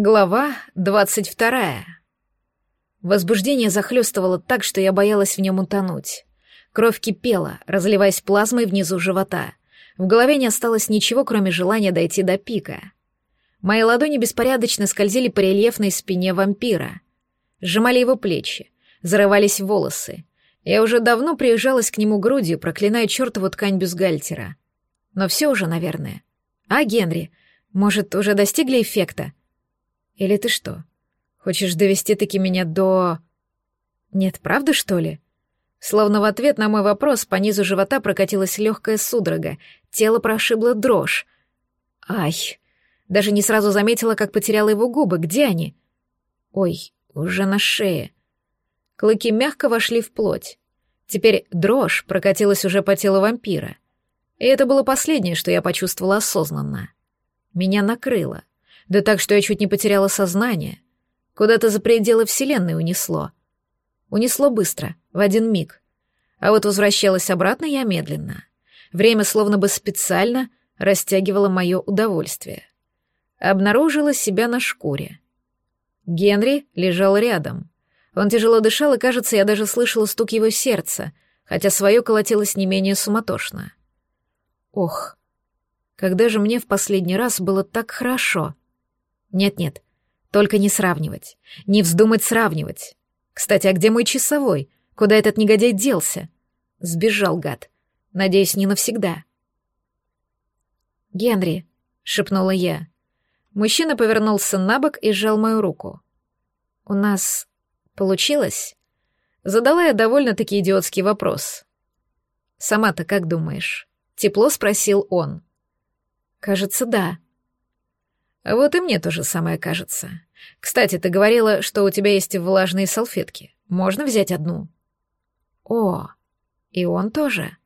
Глава двадцать вторая. Возбуждение захлестывало так, что я боялась в нем утонуть. Кровь кипела, разливаясь плазмой внизу живота. В голове не осталось ничего, кроме желания дойти до пика. Мои ладони беспорядочно скользили по рельефной спине вампира. Сжимали его плечи, зарывались волосы. Я уже давно приезжалась к нему грудью, проклиная чертову ткань бюстгальтера. Но все уже, наверное. А, Генри, может, уже достигли эффекта? Или ты что, хочешь довести-таки меня до... Нет, правда, что ли? Словно в ответ на мой вопрос по низу живота прокатилась легкая судорога, тело прошибло дрожь. Ай! Даже не сразу заметила, как потеряла его губы. Где они? Ой, уже на шее. Клыки мягко вошли в плоть. Теперь дрожь прокатилась уже по телу вампира. И это было последнее, что я почувствовала осознанно. Меня накрыло. Да так, что я чуть не потеряла сознание. Куда-то за пределы Вселенной унесло. Унесло быстро, в один миг. А вот возвращалась обратно я медленно. Время словно бы специально растягивало мое удовольствие. Обнаружила себя на шкуре. Генри лежал рядом. Он тяжело дышал, и, кажется, я даже слышала стук его сердца, хотя свое колотилось не менее суматошно. Ох, когда же мне в последний раз было так хорошо? Нет-нет, только не сравнивать. Не вздумать сравнивать. Кстати, а где мой часовой? Куда этот негодяй делся? Сбежал, гад. Надеюсь, не навсегда. «Генри», — шепнула я. Мужчина повернулся на бок и сжал мою руку. «У нас получилось?» Задала я довольно-таки идиотский вопрос. «Сама-то как думаешь?» — тепло спросил он. «Кажется, да», вот и мне то же самое кажется. Кстати, ты говорила, что у тебя есть влажные салфетки. Можно взять одну? О, и он тоже.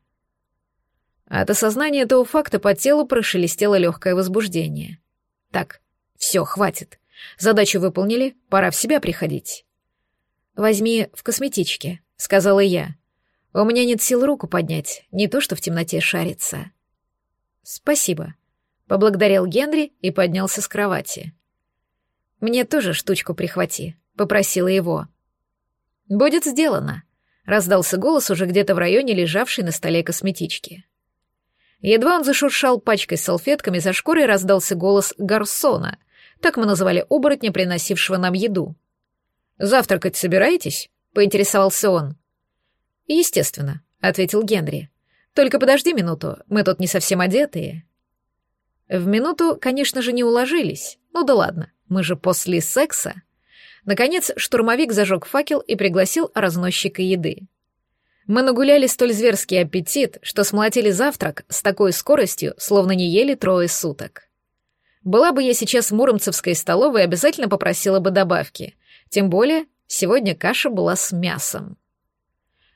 От осознания этого факта по телу прошелестело легкое возбуждение. Так, все, хватит. Задачу выполнили, пора в себя приходить. Возьми в косметичке, сказала я. У меня нет сил руку поднять, не то что в темноте шариться. Спасибо. Поблагодарил Генри и поднялся с кровати. «Мне тоже штучку прихвати», — попросила его. «Будет сделано», — раздался голос уже где-то в районе лежавшей на столе косметички. Едва он зашуршал пачкой с салфетками, за шкурой раздался голос гарсона, так мы называли оборотня, приносившего нам еду. «Завтракать собираетесь?» — поинтересовался он. «Естественно», — ответил Генри. «Только подожди минуту, мы тут не совсем одетые». В минуту, конечно же, не уложились. Ну да ладно, мы же после секса. Наконец, штурмовик зажег факел и пригласил разносчика еды. Мы нагуляли столь зверский аппетит, что смолотили завтрак с такой скоростью, словно не ели трое суток. Была бы я сейчас в Муромцевской столовой, обязательно попросила бы добавки. Тем более, сегодня каша была с мясом.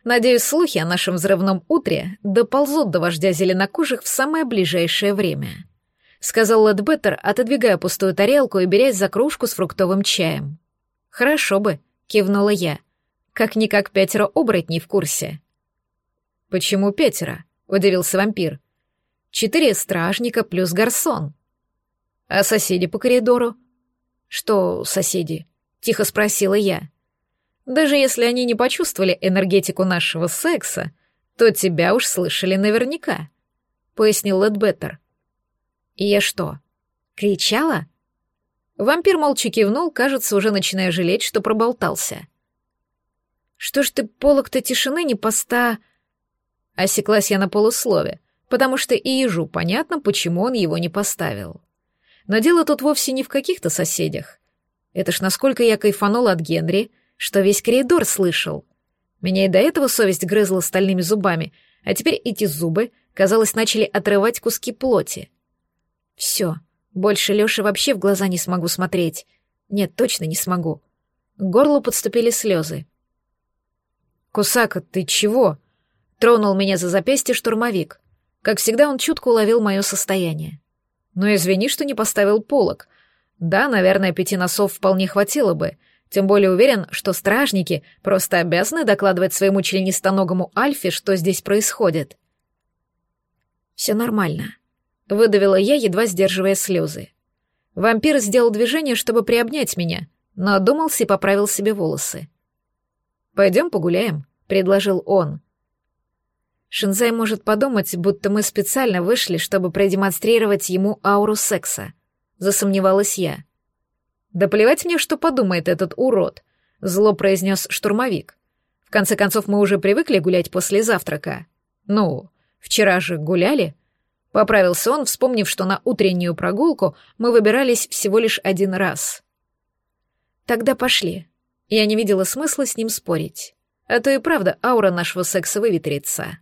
Надеюсь, слухи о нашем взрывном утре доползут до вождя зеленокожих в самое ближайшее время сказал Лэдбеттер, отодвигая пустую тарелку и берясь за кружку с фруктовым чаем. «Хорошо бы», — кивнула я. «Как-никак пятеро оборотней в курсе». «Почему пятеро?» — удивился вампир. «Четыре стражника плюс гарсон». «А соседи по коридору?» «Что соседи?» — тихо спросила я. «Даже если они не почувствовали энергетику нашего секса, то тебя уж слышали наверняка», — пояснил Лэдбеттер. И я что, кричала? Вампир молча кивнул, кажется, уже начиная жалеть, что проболтался. «Что ж ты полок-то тишины не поста...» Осеклась я на полуслове, потому что и ежу понятно, почему он его не поставил. Но дело тут вовсе не в каких-то соседях. Это ж насколько я кайфанула от Генри, что весь коридор слышал. Меня и до этого совесть грызла стальными зубами, а теперь эти зубы, казалось, начали отрывать куски плоти. Все, больше Лёше вообще в глаза не смогу смотреть. Нет, точно не смогу. К горлу подступили слезы. «Кусака, ты чего?» Тронул меня за запястье штурмовик. Как всегда, он чутко уловил мое состояние. «Ну, извини, что не поставил полок. Да, наверное, пяти носов вполне хватило бы. Тем более уверен, что стражники просто обязаны докладывать своему членистоногому Альфе, что здесь происходит». «Все нормально», Выдавила я, едва сдерживая слезы. Вампир сделал движение, чтобы приобнять меня, но одумался и поправил себе волосы. «Пойдем погуляем», — предложил он. Шинзай может подумать, будто мы специально вышли, чтобы продемонстрировать ему ауру секса. Засомневалась я. «Да плевать мне, что подумает этот урод», — зло произнес штурмовик. «В конце концов, мы уже привыкли гулять после завтрака. Ну, вчера же гуляли?» Поправился он, вспомнив, что на утреннюю прогулку мы выбирались всего лишь один раз. «Тогда пошли», я не видела смысла с ним спорить. А то и правда аура нашего секса выветрится.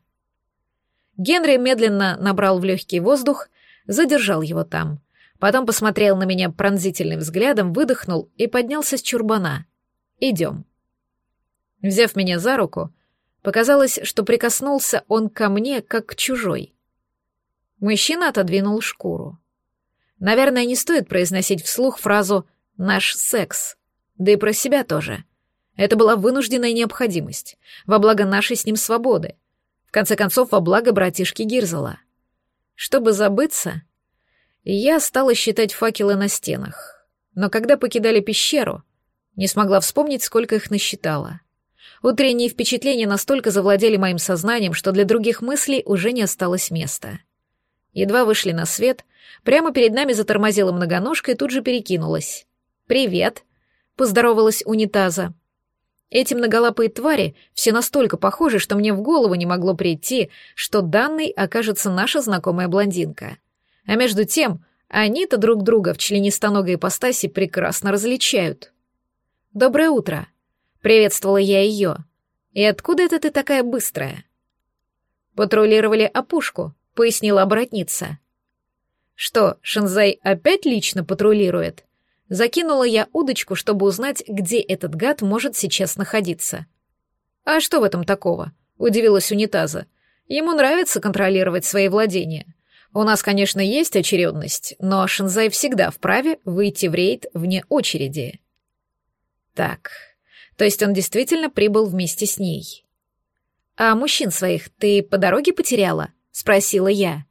Генри медленно набрал в легкий воздух, задержал его там. Потом посмотрел на меня пронзительным взглядом, выдохнул и поднялся с чурбана. «Идем». Взяв меня за руку, показалось, что прикоснулся он ко мне, как к чужой. Мужчина отодвинул шкуру. Наверное, не стоит произносить вслух фразу «наш секс», да и про себя тоже. Это была вынужденная необходимость, во благо нашей с ним свободы. В конце концов, во благо братишки Гирзела. Чтобы забыться, я стала считать факелы на стенах. Но когда покидали пещеру, не смогла вспомнить, сколько их насчитала. Утренние впечатления настолько завладели моим сознанием, что для других мыслей уже не осталось места. Едва вышли на свет, прямо перед нами затормозила многоножка и тут же перекинулась. «Привет!» поздоровалась унитаза. Эти многолапые твари все настолько похожи, что мне в голову не могло прийти, что данной окажется наша знакомая блондинка. А между тем, они-то друг друга в членистоногой ипостаси прекрасно различают. «Доброе утро», — приветствовала я ее. «И откуда это ты такая быстрая?» «Патрулировали опушку», — пояснила оборотница. «Что, Шинзай опять лично патрулирует?» Закинула я удочку, чтобы узнать, где этот гад может сейчас находиться. «А что в этом такого?» — удивилась унитаза. «Ему нравится контролировать свои владения. У нас, конечно, есть очередность, но Шинзай всегда вправе выйти в рейд вне очереди». «Так, то есть он действительно прибыл вместе с ней?» «А мужчин своих ты по дороге потеряла?» — спросила я.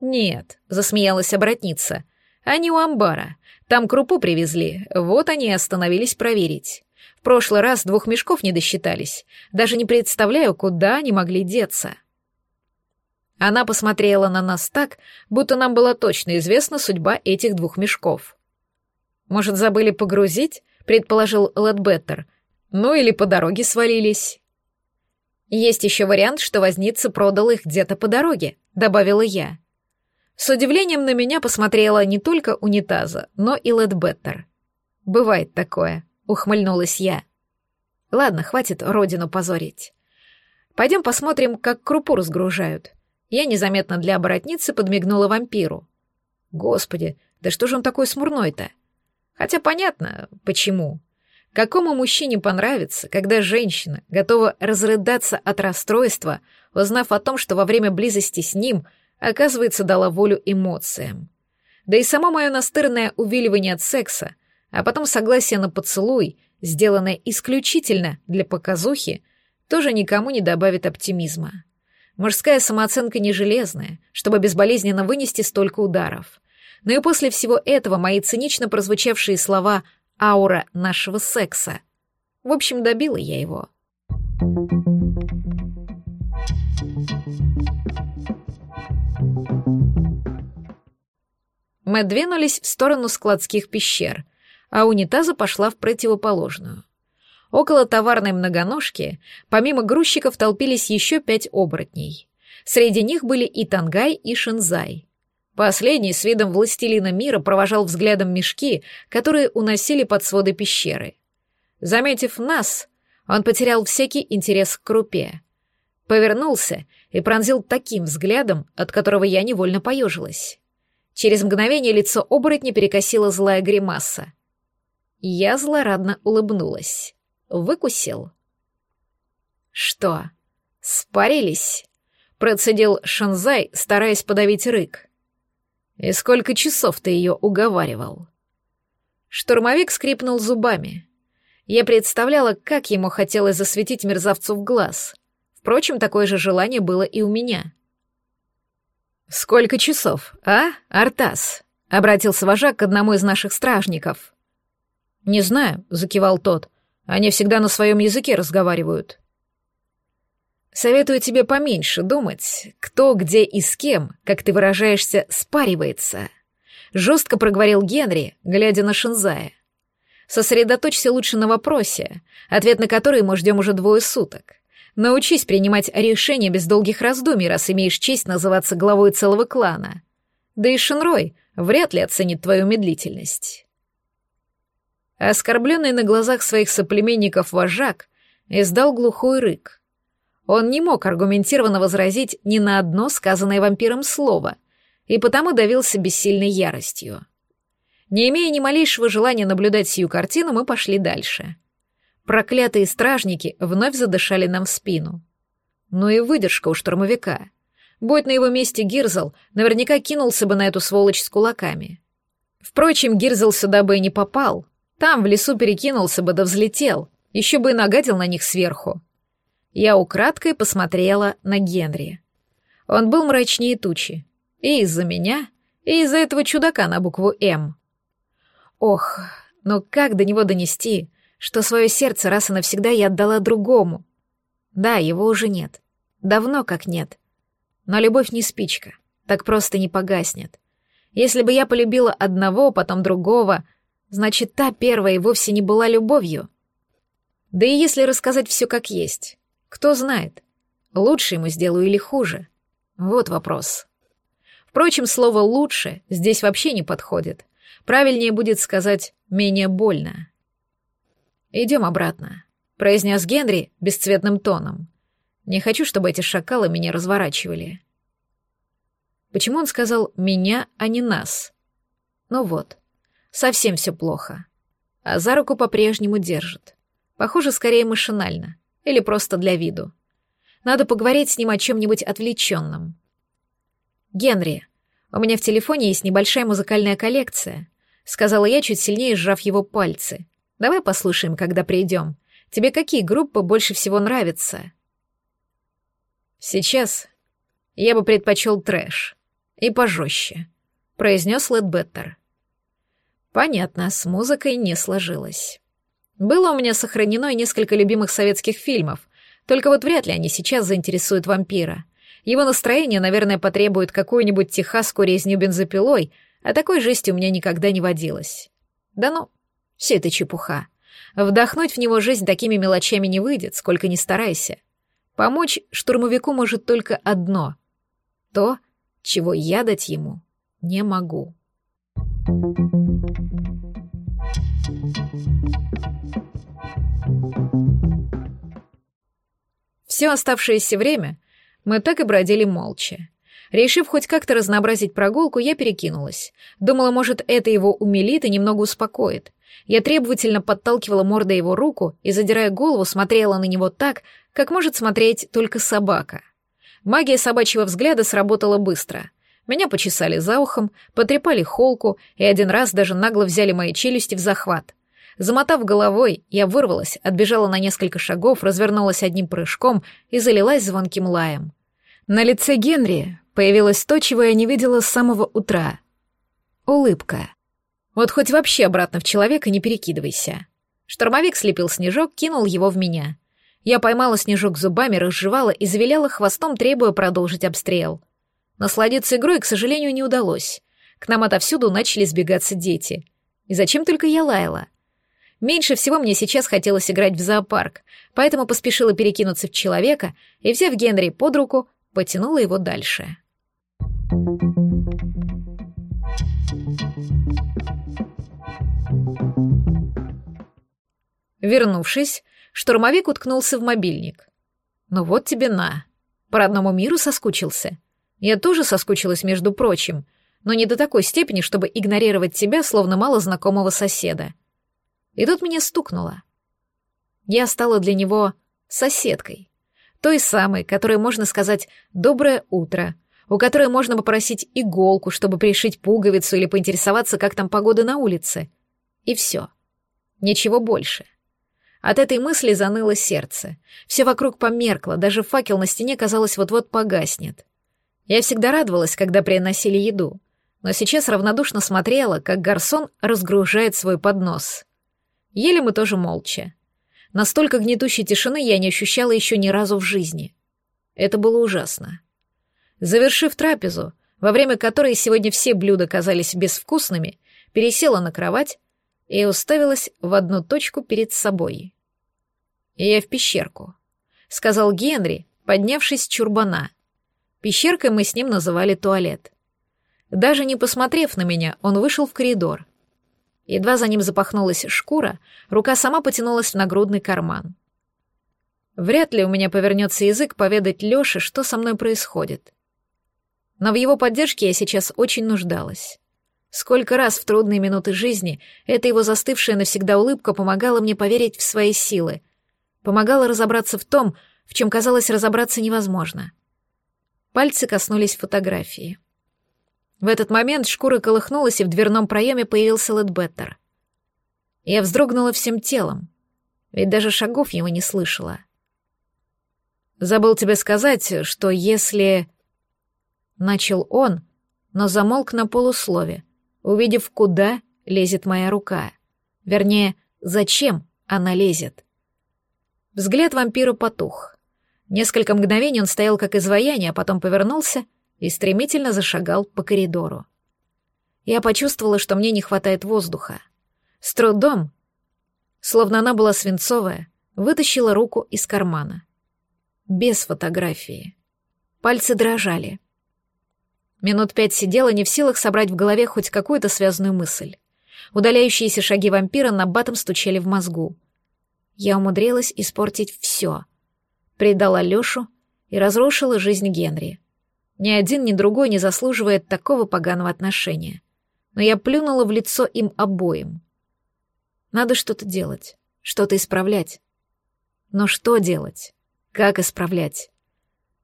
«Нет», — засмеялась обратница. «Они у амбара. Там крупу привезли, вот они и остановились проверить. В прошлый раз двух мешков не досчитались. Даже не представляю, куда они могли деться. Она посмотрела на нас так, будто нам была точно известна судьба этих двух мешков. «Может, забыли погрузить?» — предположил Лэдбеттер. «Ну или по дороге свалились». «Есть еще вариант, что возница продал их где-то по дороге», — добавила я. С удивлением на меня посмотрела не только унитаза, но и Лэдбеттер. «Бывает такое», — ухмыльнулась я. «Ладно, хватит родину позорить. Пойдем посмотрим, как крупу разгружают». Я незаметно для оборотницы подмигнула вампиру. «Господи, да что же он такой смурной-то?» Хотя понятно, почему. Какому мужчине понравится, когда женщина готова разрыдаться от расстройства, узнав о том, что во время близости с ним — оказывается, дала волю эмоциям. Да и само мое настырное увиливание от секса, а потом согласие на поцелуй, сделанное исключительно для показухи, тоже никому не добавит оптимизма. Мужская самооценка не железная, чтобы безболезненно вынести столько ударов. Но и после всего этого мои цинично прозвучавшие слова «аура нашего секса». В общем, добила я его. Мы двинулись в сторону складских пещер, а унитаза пошла в противоположную. Около товарной многоножки, помимо грузчиков, толпились еще пять оборотней. Среди них были и Тангай, и Шинзай. Последний с видом властелина мира провожал взглядом мешки, которые уносили под своды пещеры. Заметив нас, он потерял всякий интерес к крупе. Повернулся и пронзил таким взглядом, от которого я невольно поежилась. Через мгновение лицо оборотня перекосила злая гримаса. Я злорадно улыбнулась. Выкусил. «Что, спарились?» — процедил Шанзай, стараясь подавить рык. «И сколько часов ты ее уговаривал?» Штурмовик скрипнул зубами. Я представляла, как ему хотелось засветить мерзавцу в глаз. Впрочем, такое же желание было и у меня — «Сколько часов, а, Артас?» — обратился вожак к одному из наших стражников. «Не знаю», — закивал тот. «Они всегда на своем языке разговаривают». «Советую тебе поменьше думать, кто, где и с кем, как ты выражаешься, спаривается», — жестко проговорил Генри, глядя на Шинзая. «Сосредоточься лучше на вопросе, ответ на который мы ждем уже двое суток. Научись принимать решения без долгих раздумий, раз имеешь честь называться главой целого клана. Да и Шинрой вряд ли оценит твою медлительность». Оскорбленный на глазах своих соплеменников вожак издал глухой рык — он не мог аргументированно возразить ни на одно сказанное вампиром слово, и потому давился бессильной яростью. Не имея ни малейшего желания наблюдать сию картину, мы пошли дальше. Проклятые стражники вновь задышали нам в спину. Ну и выдержка у штурмовика. Будь на его месте Гирзл, наверняка кинулся бы на эту сволочь с кулаками. Впрочем, Гирзл сюда бы и не попал. Там, в лесу, перекинулся бы да взлетел, еще бы и нагадил на них сверху. Я украдкой посмотрела на Генри. Он был мрачнее тучи. И из-за меня, и из-за этого чудака на букву «М». Ох, но как до него донести, что свое сердце раз и навсегда я отдала другому? Да, его уже нет. Давно как нет. Но любовь не спичка, так просто не погаснет. Если бы я полюбила одного, потом другого, значит, та первая и вовсе не была любовью. Да и если рассказать все как есть, кто знает, лучше ему сделаю или хуже. Вот вопрос. Впрочем, слово «лучше» здесь вообще не подходит. Правильнее будет сказать «менее больно». «Идем обратно», — произнес Генри бесцветным тоном. «Не хочу, чтобы эти шакалы меня разворачивали». Почему он сказал «меня», а не «нас»? Ну вот, совсем все плохо. А за руку по-прежнему держит. Похоже, скорее машинально. Или просто для виду. Надо поговорить с ним о чем-нибудь отвлеченном. «Генри, у меня в телефоне есть небольшая музыкальная коллекция», — сказала я, чуть сильнее сжав его пальцы. «Давай послушаем, когда придем. Тебе какие группы больше всего нравятся?» «Сейчас я бы предпочел трэш. И пожестче», — произнес Лэдбеттер. Понятно, с музыкой не сложилось. Было у меня сохранено и несколько любимых советских фильмов, только вот вряд ли они сейчас заинтересуют вампира. Его настроение, наверное, потребует какую-нибудь техасскую резню бензопилой, а такой жести у меня никогда не водилось. Да ну, все это чепуха. Вдохнуть в него жизнь такими мелочами не выйдет, сколько ни старайся. Помочь штурмовику может только одно — то, чего я дать ему не могу. Все оставшееся время мы так и бродили молча. Решив хоть как-то разнообразить прогулку, я перекинулась. Думала, может, это его умилит и немного успокоит. Я требовательно подталкивала мордой его руку и, задирая голову, смотрела на него так, как может смотреть только собака. Магия собачьего взгляда сработала быстро. Меня почесали за ухом, потрепали холку и один раз даже нагло взяли мои челюсти в захват. Замотав головой, я вырвалась, отбежала на несколько шагов, развернулась одним прыжком и залилась звонким лаем. На лице Генри появилось то, чего я не видела с самого утра. Улыбка. Вот хоть вообще обратно в человека не перекидывайся. Штормовик слепил снежок, кинул его в меня. Я поймала снежок зубами, разжевала и завиляла хвостом, требуя продолжить обстрел. Насладиться игрой, к сожалению, не удалось. К нам отовсюду начали сбегаться дети. И зачем только я лаяла? Меньше всего мне сейчас хотелось играть в зоопарк, поэтому поспешила перекинуться в человека и, взяв Генри под руку, потянула его дальше. Вернувшись, штурмовик уткнулся в мобильник. «Ну вот тебе на. По родному миру соскучился. Я тоже соскучилась, между прочим, но не до такой степени, чтобы игнорировать тебя, словно мало знакомого соседа. И тут меня стукнуло. Я стала для него соседкой. Той самой, которой можно сказать «доброе утро», у которой можно попросить иголку, чтобы пришить пуговицу или поинтересоваться, как там погода на улице. И все. Ничего больше. От этой мысли заныло сердце. Все вокруг померкло, даже факел на стене, казалось, вот-вот погаснет. Я всегда радовалась, когда приносили еду. но сейчас равнодушно смотрела, как гарсон разгружает свой поднос. Ели мы тоже молча. Настолько гнетущей тишины я не ощущала еще ни разу в жизни. Это было ужасно. Завершив трапезу, во время которой сегодня все блюда казались безвкусными, пересела на кровать и уставилась в одну точку перед собой. «Я в пещерку», — сказал Генри, поднявшись с чурбана. Пещеркой мы с ним называли туалет. Даже не посмотрев на меня, он вышел в коридор. Едва за ним запахнулась шкура, рука сама потянулась в нагрудный карман. Вряд ли у меня повернется язык поведать Лёше, что со мной происходит. Но в его поддержке я сейчас очень нуждалась. Сколько раз в трудные минуты жизни эта его застывшая навсегда улыбка помогала мне поверить в свои силы, помогала разобраться в том, в чем казалось разобраться невозможно. Пальцы коснулись фотографии. В этот момент шкура колыхнулась, и в дверном проеме появился Лэдбеттер. Я вздрогнула всем телом, ведь даже шагов его не слышала. «Забыл тебе сказать, что если...» Начал он, но замолк на полуслове, увидев, куда лезет моя рука. Вернее, зачем она лезет. Взгляд вампира потух. Несколько мгновений он стоял как изваяние, а потом повернулся и стремительно зашагал по коридору. Я почувствовала, что мне не хватает воздуха. С трудом, словно она была свинцовая, вытащила руку из кармана. Без фотографии. Пальцы дрожали. Минут пять сидела, не в силах собрать в голове хоть какую-то связанную мысль. Удаляющиеся шаги вампира на батом стучали в мозгу. Я умудрилась испортить все. Предала Лёшу и разрушила жизнь Генри. Ни один, ни другой не заслуживает такого поганого отношения. Но я плюнула в лицо им обоим. Надо что-то делать, что-то исправлять. Но что делать? Как исправлять?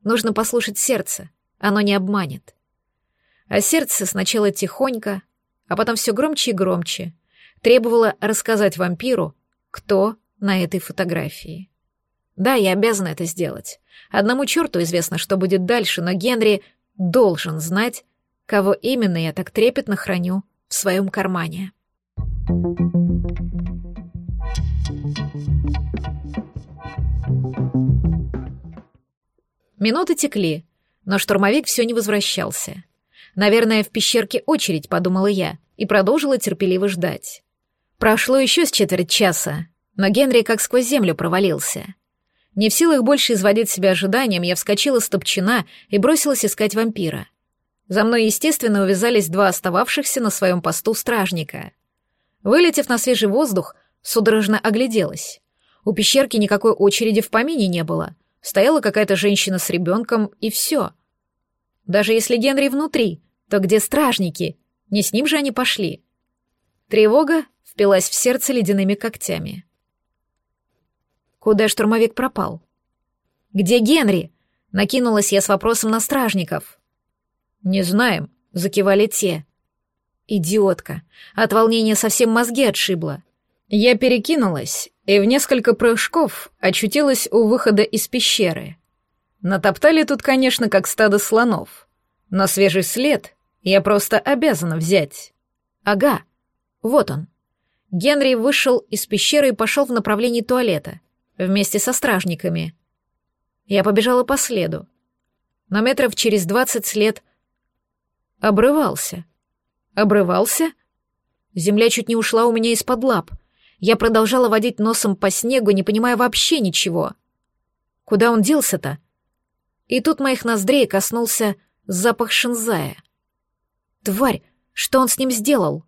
Нужно послушать сердце, оно не обманет. А сердце сначала тихонько, а потом все громче и громче требовало рассказать вампиру, кто на этой фотографии. Да, я обязана это сделать. Одному черту известно, что будет дальше, но Генри должен знать, кого именно я так трепетно храню в своем кармане. Минуты текли, но штурмовик все не возвращался. Наверное, в пещерке очередь, подумала я, и продолжила терпеливо ждать. Прошло еще с четверть часа, но Генри как сквозь землю провалился. Не в силах больше изводить себя ожиданием, я вскочила с топчина и бросилась искать вампира. За мной, естественно, увязались два остававшихся на своем посту стражника. Вылетев на свежий воздух, судорожно огляделась. У пещерки никакой очереди в помине не было. Стояла какая-то женщина с ребенком, и все. Даже если Генри внутри, то где стражники? Не с ним же они пошли. Тревога впилась в сердце ледяными когтями. Куда штурмовик пропал? Где Генри? Накинулась я с вопросом на стражников. Не знаем, закивали те. Идиотка. От волнения совсем мозги отшибла. Я перекинулась и в несколько прыжков очутилась у выхода из пещеры. Натоптали тут, конечно, как стадо слонов. Но свежий след я просто обязана взять. Ага, вот он. Генри вышел из пещеры и пошел в направлении туалета, вместе со стражниками. Я побежала по следу. Но метров через двадцать след обрывался. Обрывался? Земля чуть не ушла у меня из-под лап. Я продолжала водить носом по снегу, не понимая вообще ничего. Куда он делся-то? И тут моих ноздрей коснулся запах шинзая. Тварь, что он с ним сделал?